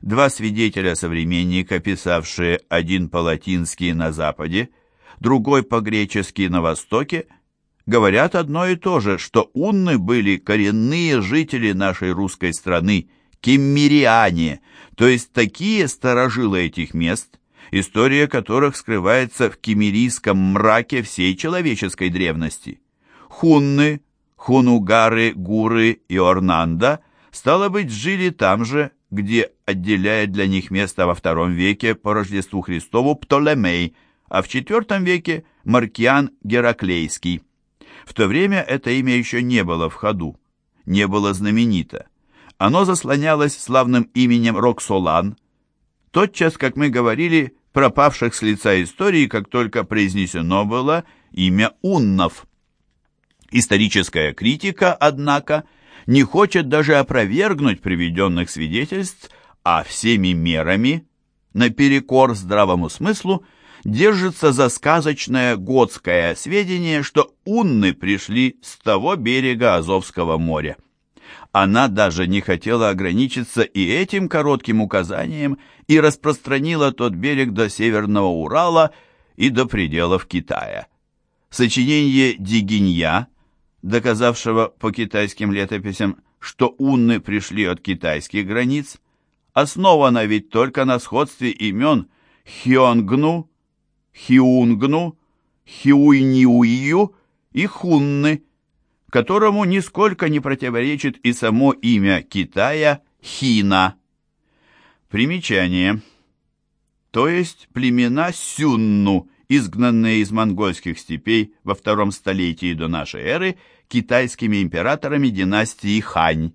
Два свидетеля-современника, писавшие один по-латински на Западе, другой по-гречески на Востоке, говорят одно и то же, что унны были коренные жители нашей русской страны, кеммириане, то есть такие старожилы этих мест, история которых скрывается в кемерийском мраке всей человеческой древности. Хунны, хунугары, гуры и орнанда, стало быть, жили там же, где отделяет для них место во втором веке по Рождеству Христову Птолемей, а в IV веке Маркиан Гераклейский. В то время это имя еще не было в ходу, не было знаменито. Оно заслонялось славным именем Роксолан. Тотчас, как мы говорили, пропавших с лица истории, как только произнесено было имя Уннов. Историческая критика, однако, не хочет даже опровергнуть приведенных свидетельств, а всеми мерами, наперекор здравому смыслу, держится за сказочное готское сведение, что унны пришли с того берега Азовского моря. Она даже не хотела ограничиться и этим коротким указанием и распространила тот берег до Северного Урала и до пределов Китая. Сочинение Дигинья – доказавшего по китайским летописям, что унны пришли от китайских границ, основано ведь только на сходстве имен Хионгну, Хиунгну, Хиуйниую и Хунны, которому нисколько не противоречит и само имя Китая Хина. Примечание. То есть племена Сюнну – изгнанные из монгольских степей во втором столетии до нашей эры китайскими императорами династии Хань.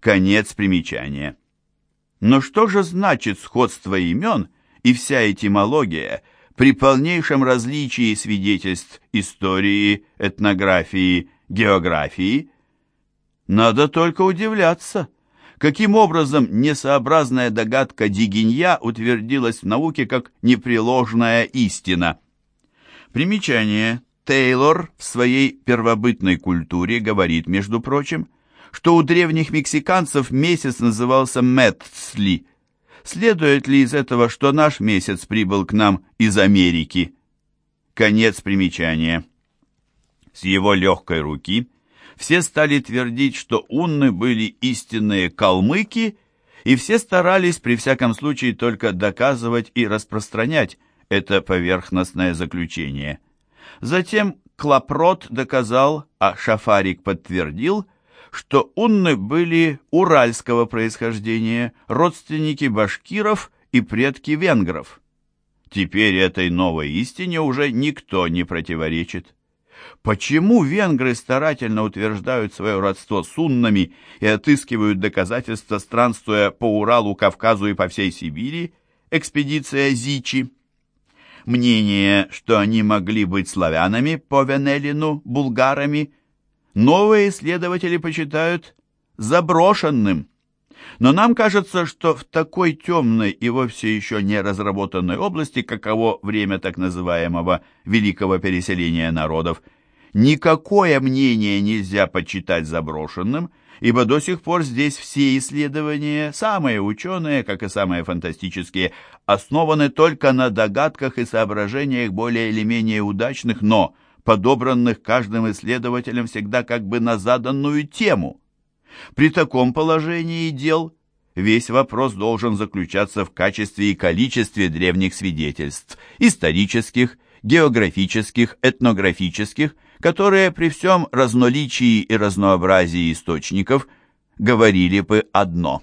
Конец примечания. Но что же значит сходство имен и вся этимология при полнейшем различии свидетельств истории, этнографии, географии? Надо только удивляться каким образом несообразная догадка Дигинья утвердилась в науке как непреложная истина. Примечание. Тейлор в своей первобытной культуре говорит, между прочим, что у древних мексиканцев месяц назывался Мэтсли. Следует ли из этого, что наш месяц прибыл к нам из Америки? Конец примечания. С его легкой руки все стали твердить, что унны были истинные калмыки, и все старались при всяком случае только доказывать и распространять это поверхностное заключение. Затем Клопрот доказал, а Шафарик подтвердил, что унны были уральского происхождения, родственники башкиров и предки венгров. Теперь этой новой истине уже никто не противоречит. Почему венгры старательно утверждают свое родство с уннами и отыскивают доказательства, странствуя по Уралу, Кавказу и по всей Сибири, экспедиция Зичи? Мнение, что они могли быть славянами по Венелину, булгарами, новые исследователи почитают заброшенным. Но нам кажется, что в такой темной и вовсе еще не разработанной области, каково время так называемого «великого переселения народов», никакое мнение нельзя почитать заброшенным, ибо до сих пор здесь все исследования, самые ученые, как и самые фантастические, основаны только на догадках и соображениях более или менее удачных, но подобранных каждым исследователем всегда как бы на заданную тему. При таком положении дел весь вопрос должен заключаться в качестве и количестве древних свидетельств, исторических, географических, этнографических, которые при всем разноличии и разнообразии источников говорили бы одно.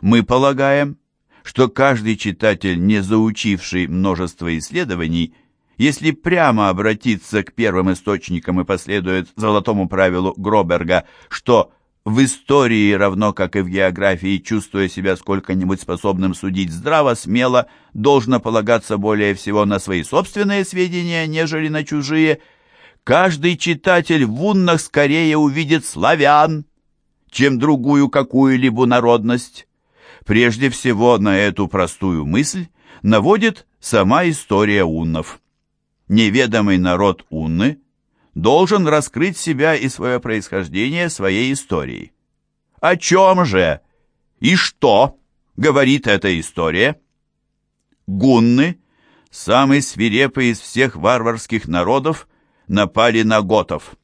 Мы полагаем, что каждый читатель, не заучивший множество исследований, если прямо обратиться к первым источникам и последует золотому правилу Гроберга, что в истории, равно как и в географии, чувствуя себя сколько-нибудь способным судить здраво, смело, должно полагаться более всего на свои собственные сведения, нежели на чужие – Каждый читатель в уннах скорее увидит славян, чем другую какую-либо народность. Прежде всего на эту простую мысль наводит сама история уннов. Неведомый народ унны должен раскрыть себя и свое происхождение своей историей. О чем же и что говорит эта история? Гунны, самый свирепый из всех варварских народов, напали на готов.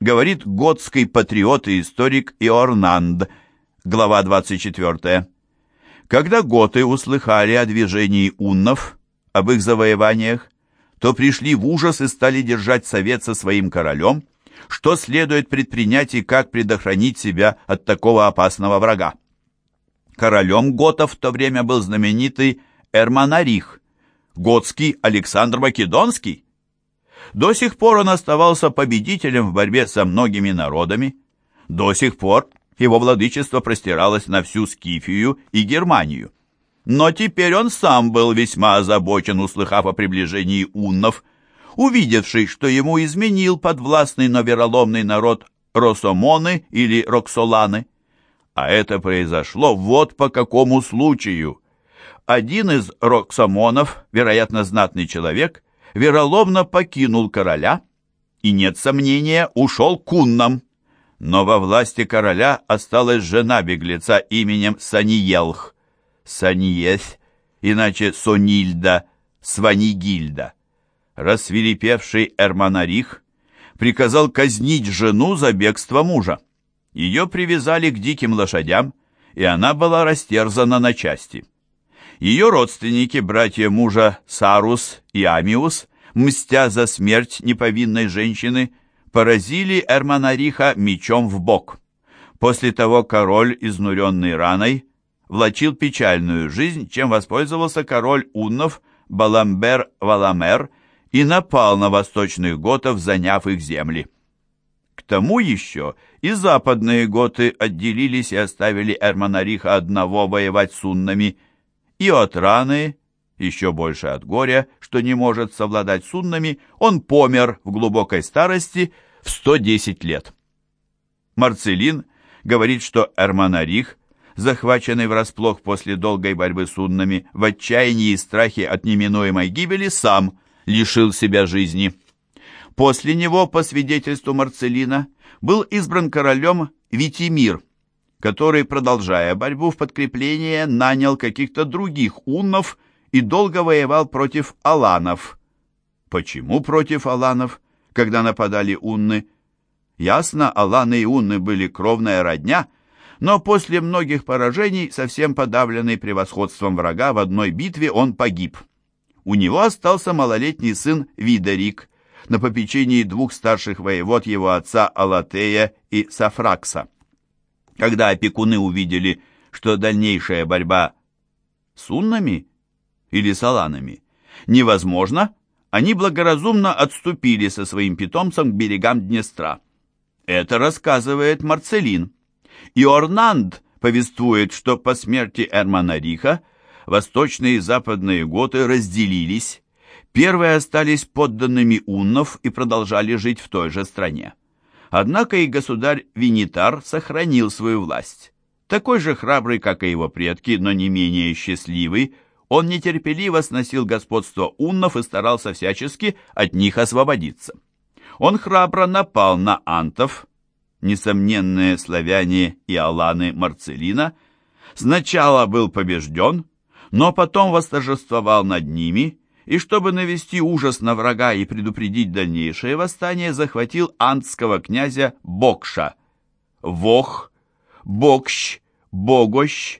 Говорит готский патриот и историк Иорнанд, глава 24. Когда готы услыхали о движении уннов, об их завоеваниях, то пришли в ужас и стали держать совет со своим королем, что следует предпринять и как предохранить себя от такого опасного врага. Королем готов в то время был знаменитый Эрманарих, готский Александр Македонский. До сих пор он оставался победителем в борьбе со многими народами. До сих пор его владычество простиралось на всю Скифию и Германию. Но теперь он сам был весьма озабочен, услыхав о приближении уннов, увидевший, что ему изменил подвластный, но вероломный народ Росомоны или Роксоланы. А это произошло вот по какому случаю. Один из Роксомонов, вероятно, знатный человек, вероломно покинул короля и, нет сомнения, ушел к уннам. Но во власти короля осталась жена беглеца именем Саниелх. Саньес, иначе Сонильда, Сванигильда. Рассвирепевший Эрмонарих приказал казнить жену за бегство мужа. Ее привязали к диким лошадям, и она была растерзана на части. Ее родственники, братья мужа Сарус и Амиус, мстя за смерть неповинной женщины, поразили Эрмонариха мечом в бок. После того король, изнуренный раной, влачил печальную жизнь, чем воспользовался король Уннов Баламбер Валамер и напал на восточных готов, заняв их земли. К тому еще и западные готы отделились и оставили Эрмонариха одного воевать с уннами, и от раны, еще больше от горя, что не может совладать с он помер в глубокой старости в 110 лет. Марцелин говорит, что Эрмонарих – захваченный врасплох после долгой борьбы с уннами, в отчаянии и страхе от неминуемой гибели, сам лишил себя жизни. После него, по свидетельству Марцелина, был избран королем Витимир, который, продолжая борьбу в подкрепление, нанял каких-то других уннов и долго воевал против аланов. Почему против аланов, когда нападали унны? Ясно, аланы и унны были кровная родня, но после многих поражений, совсем подавленный превосходством врага, в одной битве он погиб. У него остался малолетний сын Видерик, на попечении двух старших воевод его отца Алатея и Сафракса. Когда опекуны увидели, что дальнейшая борьба с уннами или саланами невозможна, они благоразумно отступили со своим питомцем к берегам Днестра. Это рассказывает Марцелин. И Орнанд повествует, что по смерти Эрманариха восточные и западные готы разделились. Первые остались подданными уннов и продолжали жить в той же стране. Однако и государь Винитар сохранил свою власть. Такой же храбрый, как и его предки, но не менее счастливый, он нетерпеливо сносил господство уннов и старался всячески от них освободиться. Он храбро напал на антов, несомненные славяне и аланы Марцелина, сначала был побежден, но потом восторжествовал над ними и, чтобы навести ужас на врага и предупредить дальнейшее восстание, захватил антского князя Бокша. Вох, Бокщ, Богощ,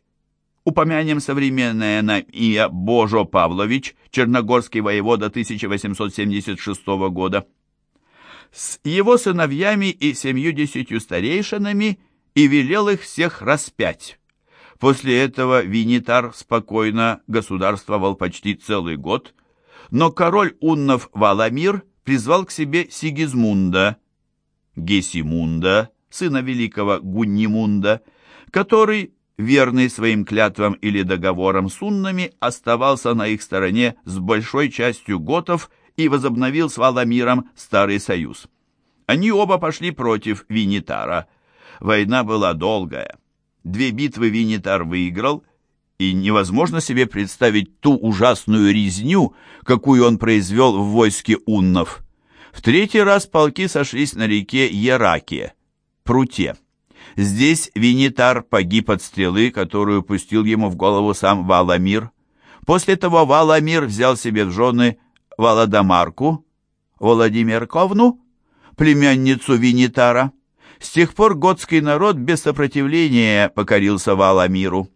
упомянем современное на имя Божо Павлович, черногорский воевода 1876 года, с его сыновьями и семьюдесятью старейшинами и велел их всех распять. После этого Винитар спокойно государствовал почти целый год, но король Уннов Валамир призвал к себе Сигизмунда, Гесимунда, сына великого Гуннимунда, который, верный своим клятвам или договорам с уннами, оставался на их стороне с большой частью готов и возобновил с Валамиром Старый Союз. Они оба пошли против Винитара. Война была долгая. Две битвы Винитар выиграл, и невозможно себе представить ту ужасную резню, какую он произвел в войске уннов. В третий раз полки сошлись на реке Еракия, Пруте. Здесь Винитар погиб от стрелы, которую пустил ему в голову сам Валамир. После того Валамир взял себе в жены Валадамарку, Владимирковну, племянницу Винитара. С тех пор готский народ без сопротивления покорился Валамиру.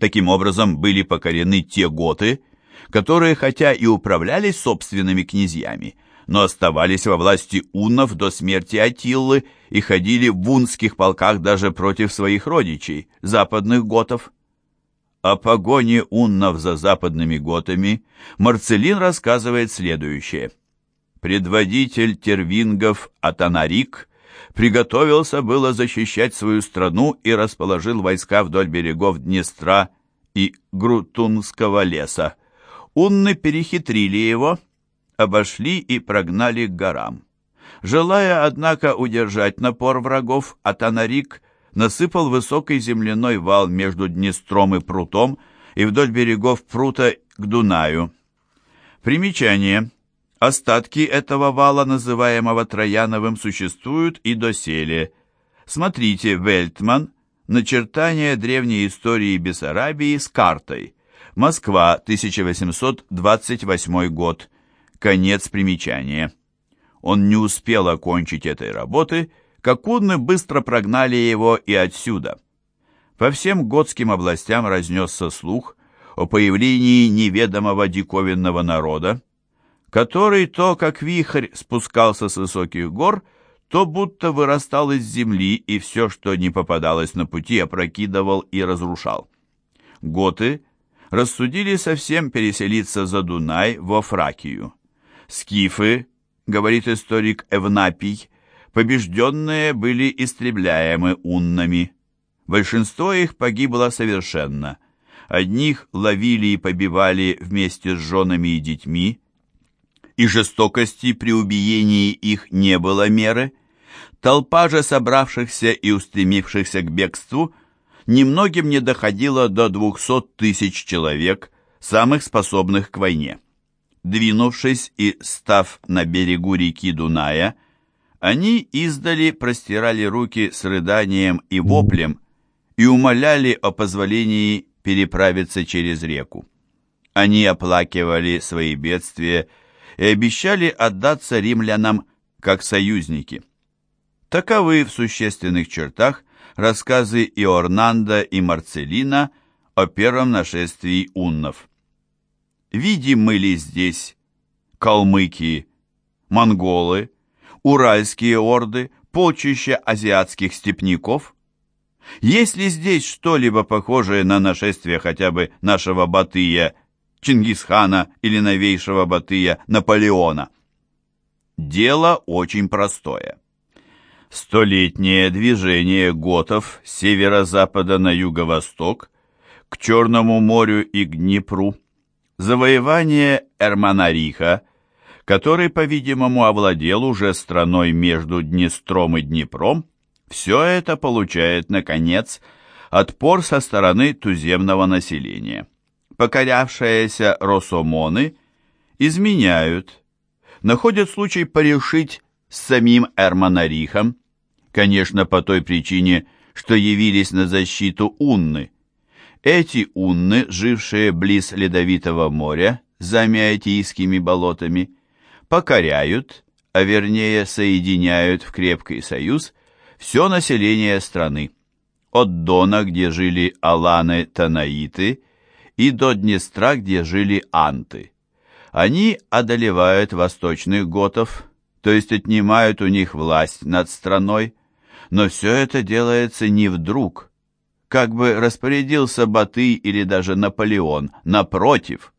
Таким образом были покорены те готы, которые хотя и управлялись собственными князьями, но оставались во власти уннов до смерти Атиллы и ходили в унских полках даже против своих родичей, западных готов. О погоне уннов за западными готами Марцелин рассказывает следующее. Предводитель тервингов Атанарик приготовился было защищать свою страну и расположил войска вдоль берегов Днестра и Грутунского леса. Унны перехитрили его, обошли и прогнали к горам. Желая, однако, удержать напор врагов, Атанарик насыпал высокий земляной вал между Днестром и Прутом и вдоль берегов Прута к Дунаю. Примечание. Остатки этого вала, называемого Трояновым, существуют и доселе. Смотрите, Вельтман, начертание древней истории Бессарабии с картой. Москва, 1828 год. Конец примечания. Он не успел окончить этой работы, как унны быстро прогнали его и отсюда. По всем готским областям разнесся слух о появлении неведомого диковинного народа, который то, как вихрь, спускался с высоких гор, то будто вырастал из земли и все, что не попадалось на пути, опрокидывал и разрушал. Готы рассудили совсем переселиться за Дунай во Фракию. Скифы, говорит историк Эвнапий, побежденные были истребляемы уннами. Большинство их погибло совершенно. Одних ловили и побивали вместе с женами и детьми, и жестокости при убиении их не было меры. Толпа же собравшихся и устремившихся к бегству немногим не доходила до двухсот тысяч человек, самых способных к войне. Двинувшись и став на берегу реки Дуная, они издали простирали руки с рыданием и воплем и умоляли о позволении переправиться через реку. Они оплакивали свои бедствия и обещали отдаться римлянам как союзники. Таковы в существенных чертах рассказы Иорнанда и Марцелина о первом нашествии уннов. Видим мы ли здесь калмыки, монголы, уральские орды, полчища азиатских степняков? Есть ли здесь что-либо похожее на нашествие хотя бы нашего Батыя Чингисхана или новейшего Батыя Наполеона. Дело очень простое. Столетнее движение готов с северо-запада на юго-восток к Черному морю и к Днепру, завоевание Эрманариха, который, по-видимому, овладел уже страной между Днестром и Днепром, все это получает, наконец, отпор со стороны туземного населения покорявшиеся росомоны изменяют, находят случай порешить с самим Эрмонарихом, конечно, по той причине, что явились на защиту Унны. Эти Унны, жившие близ Ледовитого моря, за Миотийскими болотами, покоряют, а вернее соединяют в крепкий союз все население страны. От Дона, где жили аланы-танаиты, и до Днестра, где жили анты. Они одолевают восточных готов, то есть отнимают у них власть над страной, но все это делается не вдруг, как бы распорядился Батый или даже Наполеон, напротив.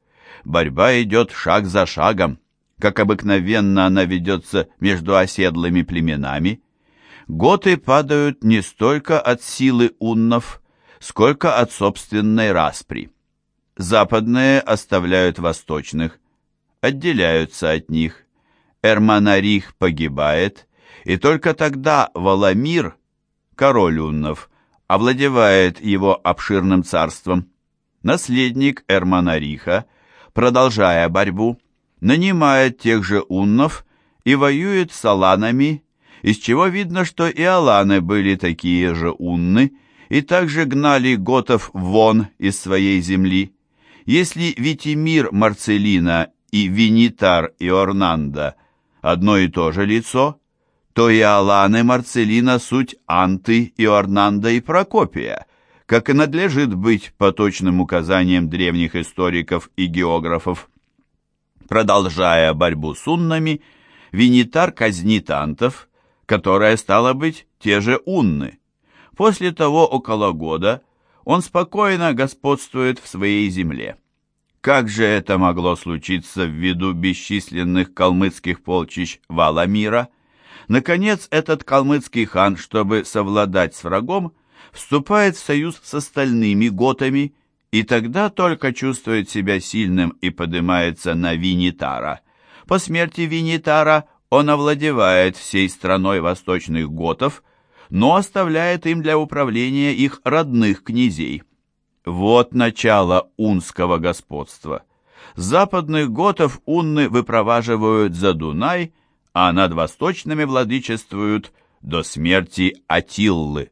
Борьба идет шаг за шагом, как обыкновенно она ведется между оседлыми племенами. Готы падают не столько от силы уннов, сколько от собственной распри. Западные оставляют восточных, отделяются от них. Эрманарих погибает, и только тогда Валамир, король Уннов, овладевает его обширным царством. Наследник Эрманариха, продолжая борьбу, нанимает тех же уннов и воюет с аланами, из чего видно, что и аланы были такие же унны, и также гнали готов вон из своей земли. Если Витимир Марцелина и Винитар Иорнанда одно и то же лицо, то и Аланы Марцелина суть Анты Иорнанда и Прокопия, как и надлежит быть по точным указаниям древних историков и географов. Продолжая борьбу с уннами, Винитар казнит антов, которая стала быть те же унны. После того около года он спокойно господствует в своей земле. Как же это могло случиться ввиду бесчисленных калмыцких полчищ Валамира? Наконец, этот калмыцкий хан, чтобы совладать с врагом, вступает в союз с остальными готами и тогда только чувствует себя сильным и поднимается на Винитара. По смерти Винитара он овладевает всей страной восточных готов, но оставляет им для управления их родных князей. Вот начало унского господства. Западных готов унны выпроваживают за Дунай, а над восточными владычествуют до смерти Атиллы.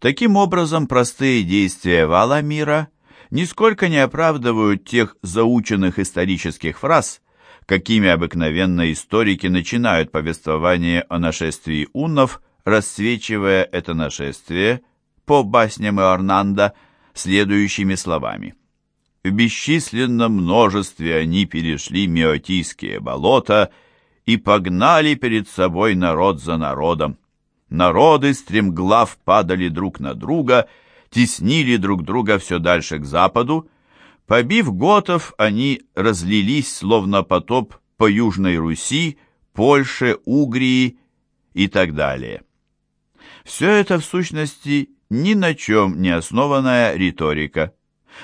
Таким образом, простые действия Валамира нисколько не оправдывают тех заученных исторических фраз, какими обыкновенно историки начинают повествование о нашествии уннов, рассвечивая это нашествие, по басням Иорнанда, следующими словами. В бесчисленном множестве они перешли Меотийские болота и погнали перед собой народ за народом. Народы стремглав падали друг на друга, теснили друг друга все дальше к западу. Побив готов, они разлились, словно потоп, по Южной Руси, Польше, Угрии и так далее. Все это, в сущности, ни на чем не основанная риторика.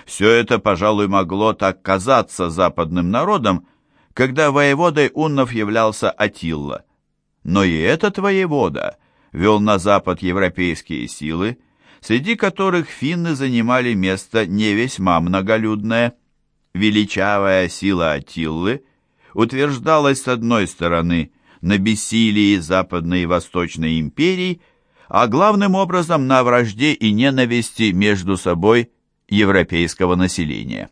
Все это, пожалуй, могло так казаться западным народом, когда воеводой уннов являлся Атилла. Но и этот воевода вел на запад европейские силы, среди которых финны занимали место не весьма многолюдное. Величавая сила Атиллы утверждалась с одной стороны на бессилии Западной и Восточной империй, а главным образом на вражде и ненависти между собой европейского населения.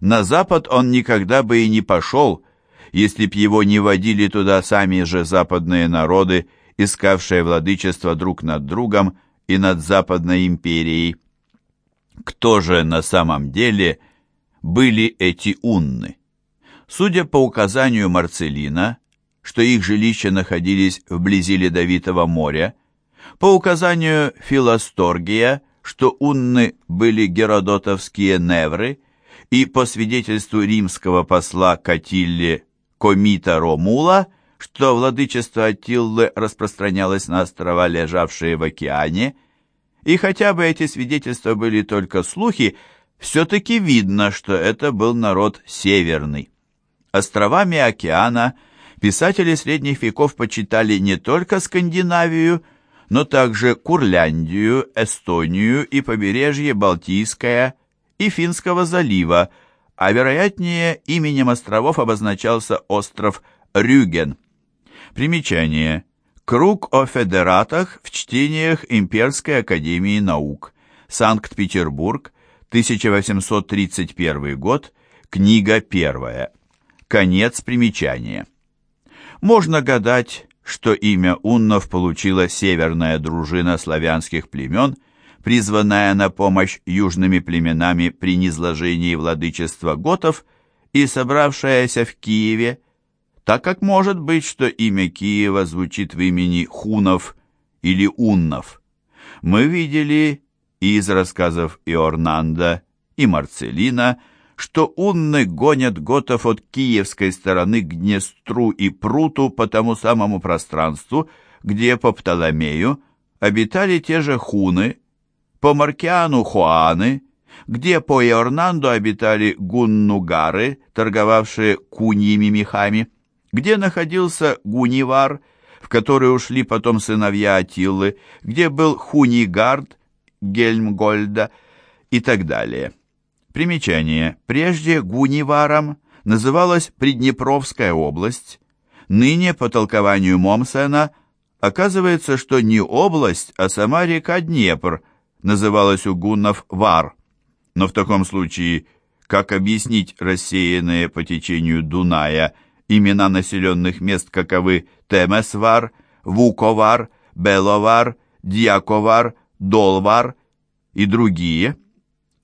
На Запад он никогда бы и не пошел, если б его не водили туда сами же западные народы, искавшие владычество друг над другом и над Западной империей. Кто же на самом деле были эти унны? Судя по указанию Марцелина, что их жилища находились вблизи Ледовитого моря, по указанию Филосторгия, что унны были геродотовские невры, и по свидетельству римского посла Катилле Комита Ромула, что владычество Аттиллы распространялось на острова, лежавшие в океане, и хотя бы эти свидетельства были только слухи, все-таки видно, что это был народ северный. Островами океана писатели средних веков почитали не только Скандинавию, но также Курляндию, Эстонию и побережье Балтийское и Финского залива, а вероятнее именем островов обозначался остров Рюген. Примечание. Круг о федератах в чтениях Имперской академии наук. Санкт-Петербург, 1831 год, книга первая. Конец примечания. Можно гадать, что имя уннов получила северная дружина славянских племен, призванная на помощь южными племенами при низложении владычества готов и собравшаяся в Киеве, так как может быть, что имя Киева звучит в имени хунов или уннов. Мы видели из рассказов Иорнанда и Марцелина, что унны гонят готов от киевской стороны к Днестру и Пруту по тому самому пространству, где по Птоломею обитали те же хуны, по Маркиану хуаны, где по Иорнанду обитали гуннугары, торговавшие куньими мехами, где находился Гунивар, в который ушли потом сыновья Атиллы, где был Хунигард, Гельмгольда и так далее. Примечание. Прежде Гуниваром называлась Приднепровская область, ныне, по толкованию Момсена, Оказывается, что не область, а сама река Днепр называлась у гуннов Вар. Но в таком случае, как объяснить рассеянные по течению Дуная имена населенных мест, каковы Темесвар, Вуковар, Беловар, Дьяковар, Долвар и другие?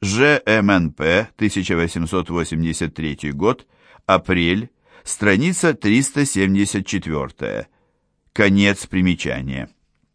ЖМНП, 1883 год, апрель, страница 374. Конец примечания.